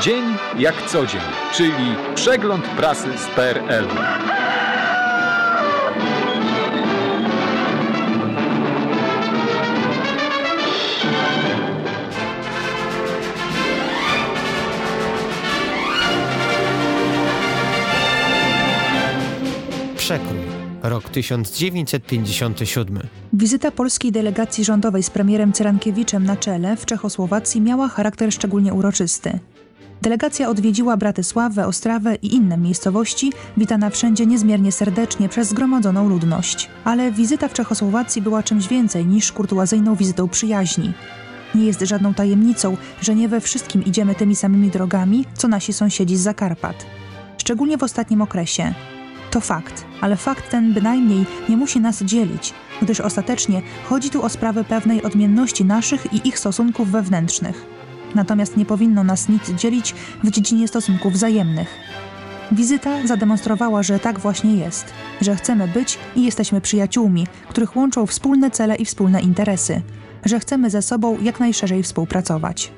Dzień jak co dzień, czyli przegląd prasy z PRL. Przekrój. Rok 1957. Wizyta polskiej delegacji rządowej z premierem Cyrankiewiczem na czele w Czechosłowacji miała charakter szczególnie uroczysty. Delegacja odwiedziła Bratysławę, Ostrawę i inne miejscowości, witana wszędzie niezmiernie serdecznie przez zgromadzoną ludność. Ale wizyta w Czechosłowacji była czymś więcej niż kurtuazyjną wizytą przyjaźni. Nie jest żadną tajemnicą, że nie we wszystkim idziemy tymi samymi drogami, co nasi sąsiedzi z Zakarpat. Szczególnie w ostatnim okresie. To fakt, ale fakt ten bynajmniej nie musi nas dzielić, gdyż ostatecznie chodzi tu o sprawę pewnej odmienności naszych i ich stosunków wewnętrznych. Natomiast nie powinno nas nic dzielić w dziedzinie stosunków wzajemnych. Wizyta zademonstrowała, że tak właśnie jest, że chcemy być i jesteśmy przyjaciółmi, których łączą wspólne cele i wspólne interesy, że chcemy ze sobą jak najszerzej współpracować.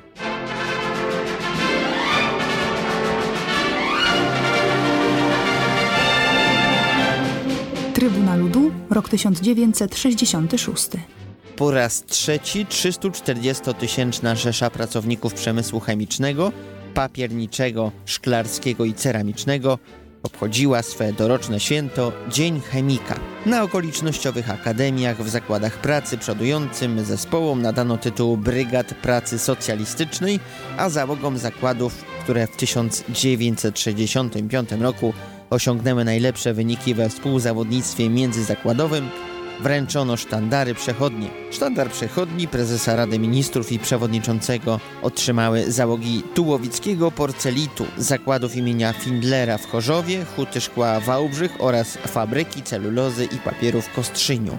Trybuna Ludu, rok 1966. Po raz trzeci 340-tysięczna rzesza pracowników przemysłu chemicznego, papierniczego, szklarskiego i ceramicznego obchodziła swe doroczne święto Dzień Chemika. Na okolicznościowych akademiach, w zakładach pracy przodującym zespołom nadano tytuł Brygad Pracy Socjalistycznej, a załogom zakładów, które w 1965 roku osiągnęły najlepsze wyniki we współzawodnictwie międzyzakładowym, wręczono sztandary przechodnie. Sztandar przechodni prezesa Rady Ministrów i przewodniczącego otrzymały załogi Tułowickiego Porcelitu, zakładów imienia Findlera w Chorzowie, Huty Szkła Wałbrzych oraz fabryki celulozy i papierów w Kostrzyniu.